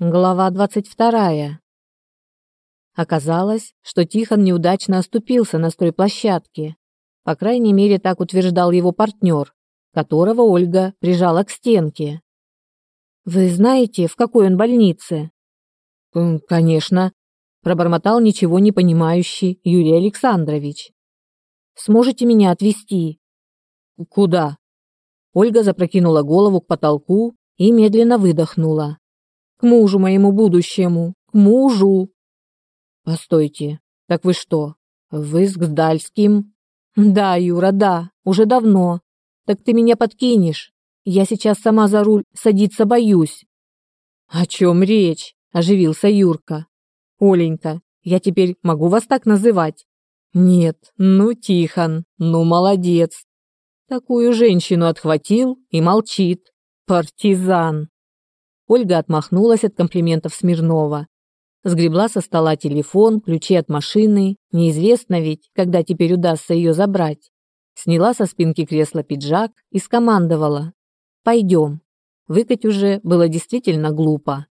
Глава двадцать вторая. Оказалось, что Тихон неудачно оступился на стройплощадке. По крайней мере, так утверждал его партнер, которого Ольга прижала к стенке. «Вы знаете, в какой он больнице?» «Конечно», – пробормотал ничего не понимающий Юрий Александрович. «Сможете меня отвезти?» «Куда?» Ольга запрокинула голову к потолку и медленно выдохнула к мужу моему будущему, к мужу. Постойте, так вы что, вы с Гдальским? Да, Юра, да, уже давно. Так ты меня подкинешь? Я сейчас сама за руль садиться боюсь. О чем речь? Оживился Юрка. Оленька, я теперь могу вас так называть? Нет, ну, Тихон, ну, молодец. Такую женщину отхватил и молчит. Партизан. Ольга отмахнулась от комплиментов Смирнова. Сгребла со стола телефон, ключи от машины. Неизвестно ведь, когда теперь удастся ее забрать. Сняла со спинки кресла пиджак и скомандовала. «Пойдем». Выкать уже было действительно глупо.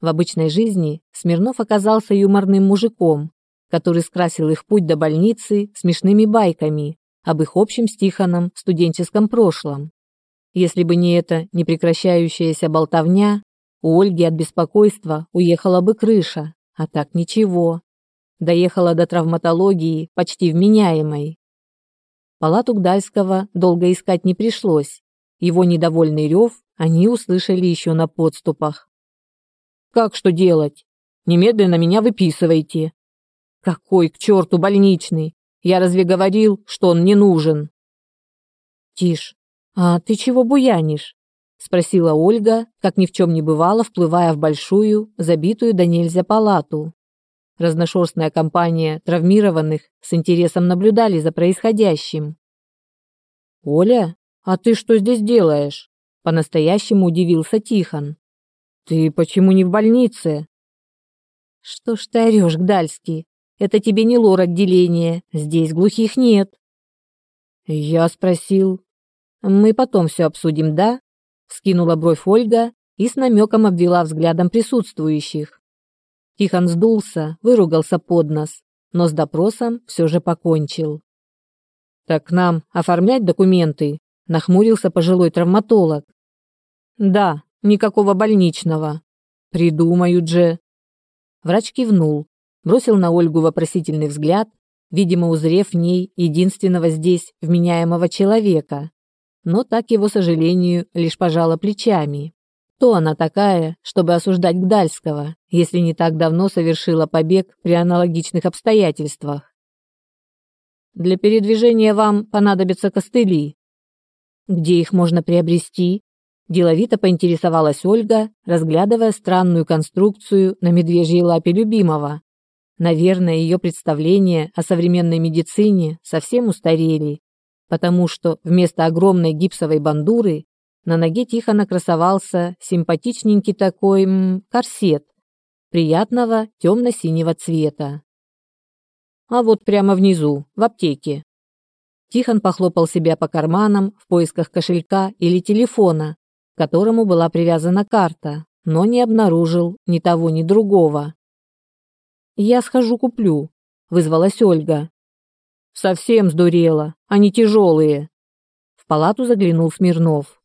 В обычной жизни Смирнов оказался юморным мужиком, который скрасил их путь до больницы смешными байками об их общем с Тихоном студенческом прошлом. Если бы не эта непрекращающаяся болтовня, у Ольги от беспокойства уехала бы крыша, а так ничего. Доехала до травматологии почти вменяемой. Палату Гдальского долго искать не пришлось. Его недовольный рев они услышали еще на подступах. «Как что делать? Немедленно меня выписывайте». «Какой к черту больничный? Я разве говорил, что он не нужен?» «Тише, «А ты чего буянишь?» — спросила Ольга, как ни в чем не бывало, вплывая в большую, забитую до нельзя палату. Разношерстная компания травмированных с интересом наблюдали за происходящим. «Оля, а ты что здесь делаешь?» — по-настоящему удивился Тихон. «Ты почему не в больнице?» «Что ж ты орешь, Гдальский? Это тебе не лор отделение, здесь глухих нет». «Я спросил, мы потом все обсудим, да? Скинула бровь Ольга и с намеком обвела взглядом присутствующих. Тихон сдулся, выругался под нос, но с допросом все же покончил. «Так нам оформлять документы?» – нахмурился пожилой травматолог. «Да, никакого больничного. Придумают же». Врач кивнул, бросил на Ольгу вопросительный взгляд, видимо, узрев в ней единственного здесь вменяемого человека, но так его сожалению лишь пожала плечами. То она такая, чтобы осуждать Гдальского, если не так давно совершила побег при аналогичных обстоятельствах. Для передвижения вам понадобятся костыли. Где их можно приобрести? Деловито поинтересовалась Ольга, разглядывая странную конструкцию на медвежьей лапе любимого. Наверное, ее представления о современной медицине совсем устарели потому что вместо огромной гипсовой бандуры на ноге тихо накрасовался симпатичненький такой м, корсет приятного темно-синего цвета. А вот прямо внизу, в аптеке. Тихон похлопал себя по карманам в поисках кошелька или телефона, к которому была привязана карта, но не обнаружил ни того, ни другого. «Я схожу куплю», — вызвалась Ольга. Совсем сдурела, они тяжелые. В палату заглянул Смирнов.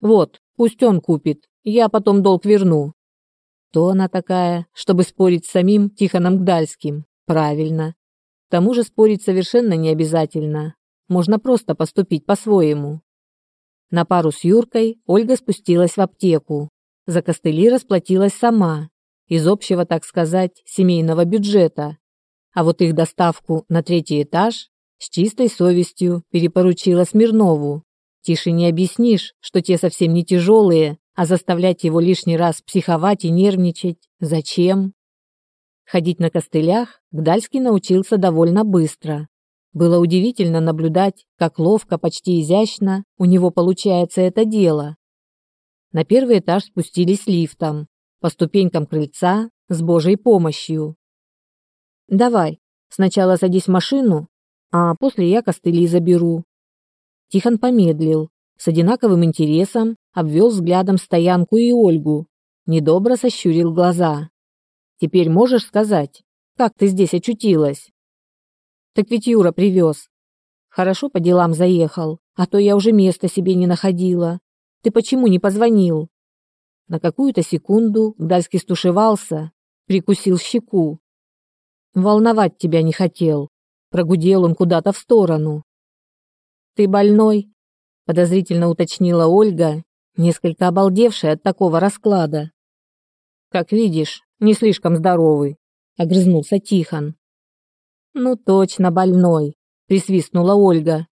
Вот, пусть он купит, я потом долг верну. То она такая, чтобы спорить с самим Тихоном Гдальским. Правильно. К тому же спорить совершенно не обязательно. Можно просто поступить по-своему. На пару с Юркой Ольга спустилась в аптеку. За костыли расплатилась сама. Из общего, так сказать, семейного бюджета а вот их доставку на третий этаж с чистой совестью перепоручила Смирнову. Тише не объяснишь, что те совсем не тяжелые, а заставлять его лишний раз психовать и нервничать зачем? Ходить на костылях Гдальский научился довольно быстро. Было удивительно наблюдать, как ловко, почти изящно у него получается это дело. На первый этаж спустились лифтом, по ступенькам крыльца с Божьей помощью. Давай, сначала садись в машину, а после я костыли заберу. Тихон помедлил, с одинаковым интересом обвел взглядом стоянку и Ольгу, недобро сощурил глаза. Теперь можешь сказать, как ты здесь очутилась? Так ведь Юра привез. Хорошо по делам заехал, а то я уже места себе не находила. Ты почему не позвонил? На какую-то секунду Гдальский стушевался, прикусил щеку. Волновать тебя не хотел. Прогудел он куда-то в сторону. Ты больной? подозрительно уточнила Ольга, несколько обалдевшая от такого расклада. Как видишь, не слишком здоровый, огрызнулся Тихон. Ну точно больной, присвистнула Ольга.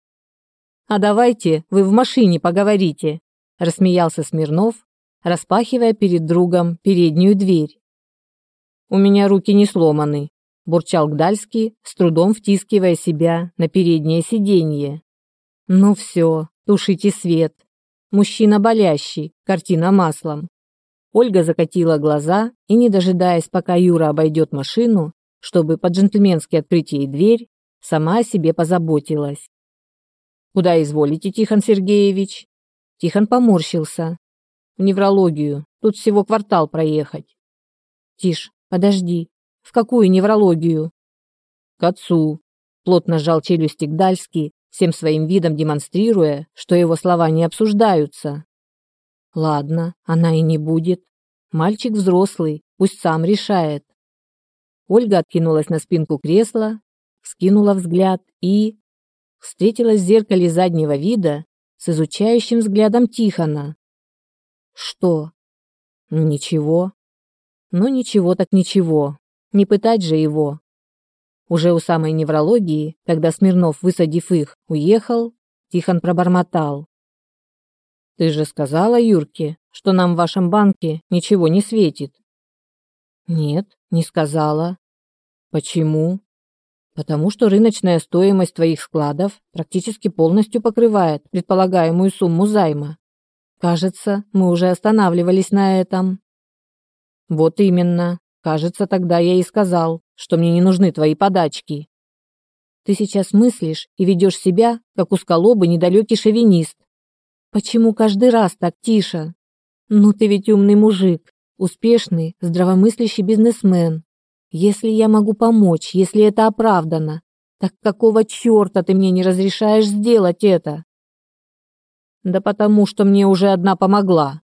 А давайте вы в машине поговорите, рассмеялся Смирнов, распахивая перед другом переднюю дверь. У меня руки не сломаны, бурчал Гдальский, с трудом втискивая себя на переднее сиденье. Ну все, тушите свет. Мужчина болящий, картина маслом. Ольга закатила глаза и, не дожидаясь, пока Юра обойдет машину, чтобы по-джентльменски открыть ей дверь, сама о себе позаботилась. «Куда изволите, Тихон Сергеевич?» Тихон поморщился. «В неврологию. Тут всего квартал проехать». «Тиш, подожди. В какую неврологию?» «К отцу», — плотно сжал челюсти Гдальский, всем своим видом демонстрируя, что его слова не обсуждаются. Ладно, она и не будет. Мальчик взрослый, пусть сам решает. Ольга откинулась на спинку кресла, скинула взгляд и встретилась в зеркале заднего вида с изучающим взглядом Тихона. Что? Ничего. Ну ничего так ничего. Не пытать же его. Уже у самой неврологии, когда Смирнов, высадив их, уехал, Тихон пробормотал. «Ты же сказала Юрке, что нам в вашем банке ничего не светит?» «Нет, не сказала». «Почему?» «Потому что рыночная стоимость твоих складов практически полностью покрывает предполагаемую сумму займа. Кажется, мы уже останавливались на этом». «Вот именно. Кажется, тогда я и сказал, что мне не нужны твои подачки. Ты сейчас мыслишь и ведешь себя, как узколобый недалекий шовинист. Почему каждый раз так тише? Ну ты ведь умный мужик, успешный, здравомыслящий бизнесмен. Если я могу помочь, если это оправдано, так какого черта ты мне не разрешаешь сделать это? Да потому, что мне уже одна помогла.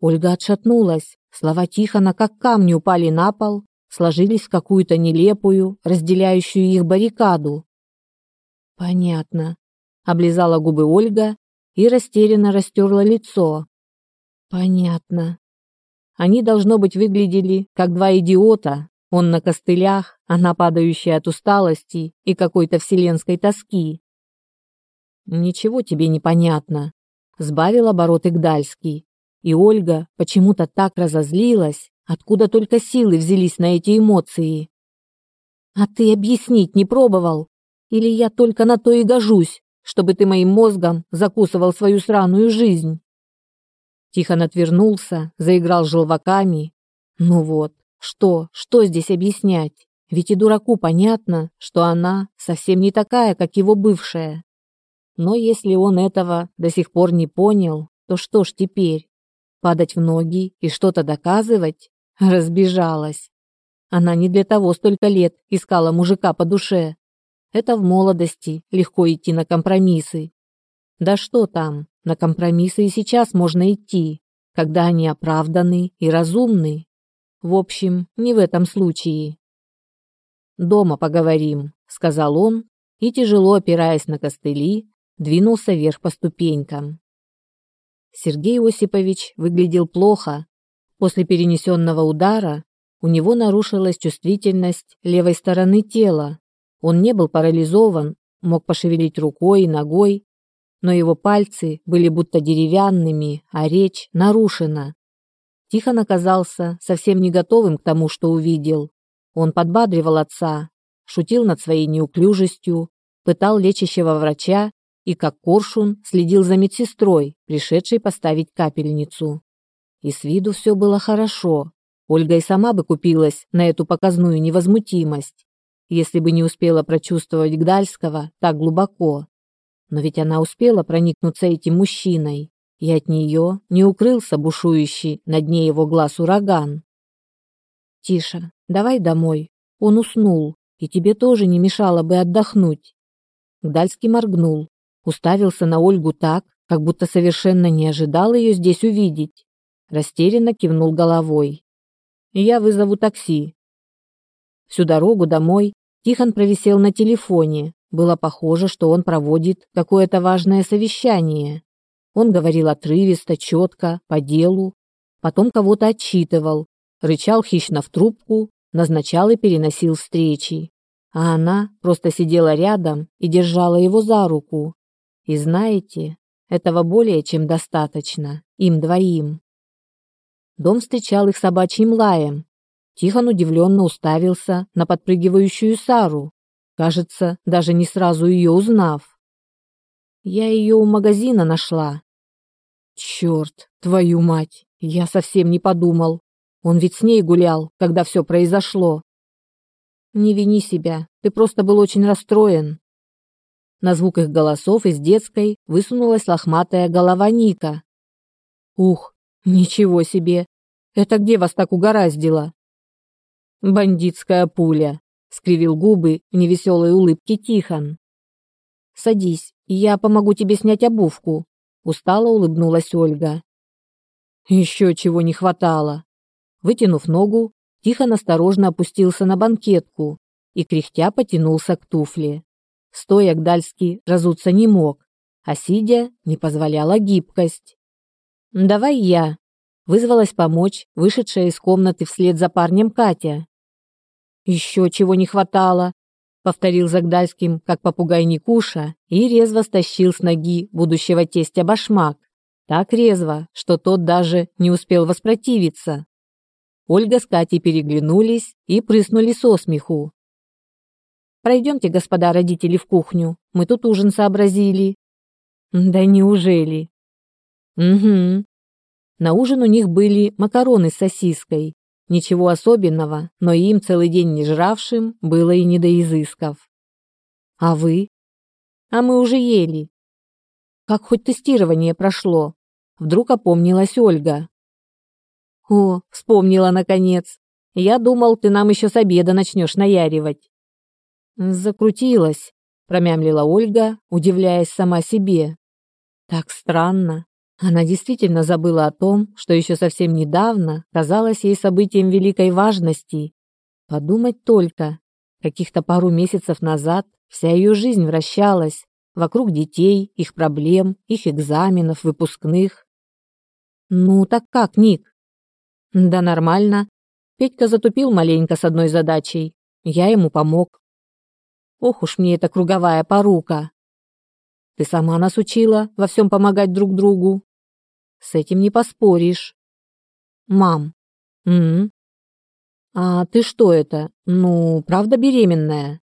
Ольга отшатнулась. Слова Тихона как камни упали на пол, сложились в какую-то нелепую, разделяющую их баррикаду. Понятно. Облизала губы Ольга и растерянно растерла лицо. Понятно. Они должно быть выглядели как два идиота. Он на костылях, она падающая от усталости и какой-то вселенской тоски. Ничего тебе не понятно, сбавил обороты Гдальский. И Ольга почему-то так разозлилась, Откуда только силы взялись на эти эмоции? А ты объяснить не пробовал? Или я только на то и гожусь, чтобы ты моим мозгом закусывал свою сраную жизнь? Тихон отвернулся, заиграл желваками. Ну вот, что, что здесь объяснять? Ведь и дураку понятно, что она совсем не такая, как его бывшая. Но если он этого до сих пор не понял, то что ж теперь? Падать в ноги и что-то доказывать? Разбежалась. Она не для того столько лет искала мужика по душе. Это в молодости легко идти на компромиссы. Да что там, на компромиссы и сейчас можно идти, когда они оправданы и разумны. В общем, не в этом случае. «Дома поговорим», — сказал он, и, тяжело опираясь на костыли, двинулся вверх по ступенькам. Сергей Осипович выглядел плохо, После перенесенного удара у него нарушилась чувствительность левой стороны тела. Он не был парализован, мог пошевелить рукой и ногой, но его пальцы были будто деревянными, а речь нарушена. Тихон оказался совсем не готовым к тому, что увидел. Он подбадривал отца, шутил над своей неуклюжестью, пытал лечащего врача и, как коршун, следил за медсестрой, пришедшей поставить капельницу. И с виду все было хорошо. Ольга и сама бы купилась на эту показную невозмутимость, если бы не успела прочувствовать Гдальского так глубоко. Но ведь она успела проникнуться этим мужчиной и от нее не укрылся бушующий на дне его глаз ураган. «Тише, давай домой. Он уснул, и тебе тоже не мешало бы отдохнуть». Гдальский моргнул, уставился на Ольгу так, как будто совершенно не ожидал ее здесь увидеть. Растерянно кивнул головой. «Я вызову такси». Всю дорогу домой Тихон провисел на телефоне. Было похоже, что он проводит какое-то важное совещание. Он говорил отрывисто, четко, по делу, потом кого-то отчитывал, рычал хищно в трубку, назначал и переносил встречи. А она просто сидела рядом и держала его за руку. И знаете, этого более чем достаточно, им двоим. Дом встречал их собачьим лаем. Тихон удивленно уставился на подпрыгивающую Сару, кажется, даже не сразу ее узнав. Я ее у магазина нашла. Черт, твою мать, я совсем не подумал. Он ведь с ней гулял, когда все произошло. Не вини себя, ты просто был очень расстроен. На звук их голосов из детской высунулась лохматая голова Ника. Ух, ничего себе. Это где вас так угораздило? Бандитская пуля, скривил губы в невеселой улыбке Тихон. Садись, я помогу тебе снять обувку, устало улыбнулась Ольга. Еще чего не хватало. Вытянув ногу, Тихон осторожно опустился на банкетку и кряхтя потянулся к туфле. Стоя Гдальский разуться не мог, а сидя не позволяла гибкость. «Давай я», — вызвалась помочь вышедшая из комнаты вслед за парнем Катя. «Еще чего не хватало», повторил Загдальским, как попугай Никуша, и резво стащил с ноги будущего тестя башмак. Так резво, что тот даже не успел воспротивиться. Ольга с Катей переглянулись и прыснули со смеху. «Пройдемте, господа родители, в кухню. Мы тут ужин сообразили». «Да неужели?» «Угу». На ужин у них были макароны с сосиской, Ничего особенного, но им целый день не жравшим было и не до изысков. А вы? А мы уже ели. Как хоть тестирование прошло? Вдруг опомнилась Ольга. О, вспомнила наконец. Я думал, ты нам еще с обеда начнешь наяривать. Закрутилась, промямлила Ольга, удивляясь сама себе. Так странно. Она действительно забыла о том, что еще совсем недавно казалось ей событием великой важности. Подумать только, каких-то пару месяцев назад вся ее жизнь вращалась вокруг детей, их проблем, их экзаменов, выпускных. Ну так как, Ник? Да нормально. Петька затупил маленько с одной задачей. Я ему помог. Ох уж мне эта круговая порука. Ты сама нас учила во всем помогать друг другу. С этим не поспоришь. Мам. М, А ты что это? Ну, правда беременная?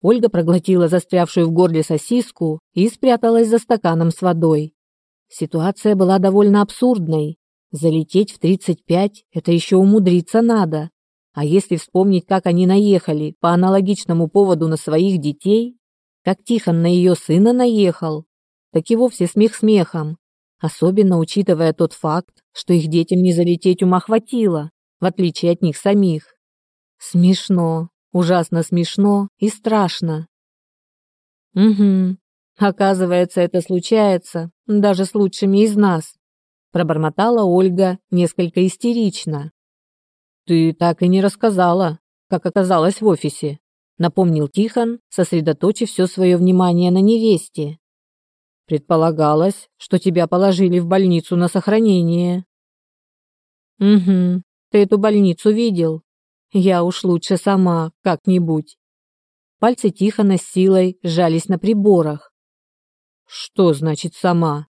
Ольга проглотила застрявшую в горле сосиску и спряталась за стаканом с водой. Ситуация была довольно абсурдной. Залететь в 35 это еще умудриться надо. А если вспомнить, как они наехали по аналогичному поводу на своих детей, как Тихон на ее сына наехал, так и вовсе смех смехом особенно учитывая тот факт, что их детям не залететь ума хватило, в отличие от них самих. Смешно, ужасно смешно и страшно. Угу. Оказывается, это случается даже с лучшими из нас, пробормотала Ольга несколько истерично. Ты так и не рассказала, как оказалось в офисе, напомнил Тихон, сосредоточив все свое внимание на невесте. Предполагалось, что тебя положили в больницу на сохранение. Угу. Ты эту больницу видел? Я уж лучше сама, как-нибудь. Пальцы Тихона с силой сжались на приборах. Что значит сама?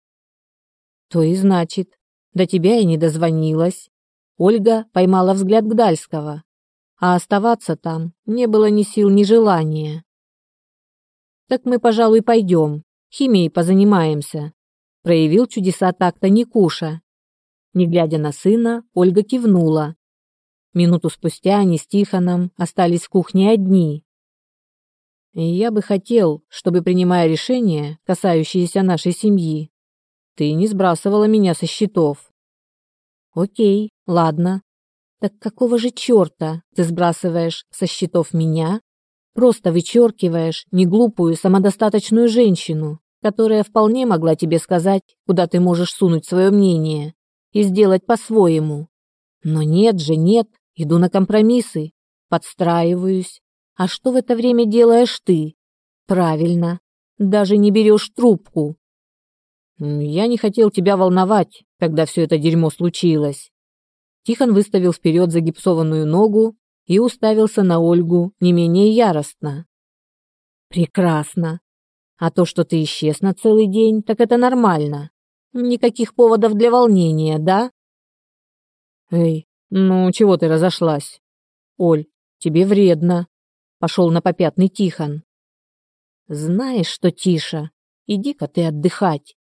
То и значит. До тебя я не дозвонилась. Ольга поймала взгляд Гдальского, а оставаться там не было ни сил, ни желания. Так мы, пожалуй, пойдем. Химией позанимаемся», — проявил чудеса такта Никуша. Не глядя на сына, Ольга кивнула. Минуту спустя они с Тихоном остались в кухне одни. «Я бы хотел, чтобы, принимая решения, касающиеся нашей семьи, ты не сбрасывала меня со счетов. Окей, ладно. Так какого же черта ты сбрасываешь со счетов меня? Просто вычеркиваешь неглупую самодостаточную женщину, которая вполне могла тебе сказать, куда ты можешь сунуть свое мнение и сделать по-своему. Но нет же, нет, иду на компромиссы, подстраиваюсь. А что в это время делаешь ты? Правильно, даже не берешь трубку. Я не хотел тебя волновать, когда все это дерьмо случилось. Тихон выставил вперед загипсованную ногу и уставился на Ольгу не менее яростно. Прекрасно. А то, что ты исчез на целый день, так это нормально. Никаких поводов для волнения, да? Эй, ну чего ты разошлась? Оль, тебе вредно. Пошел на попятный Тихон. Знаешь что, Тиша, иди-ка ты отдыхать.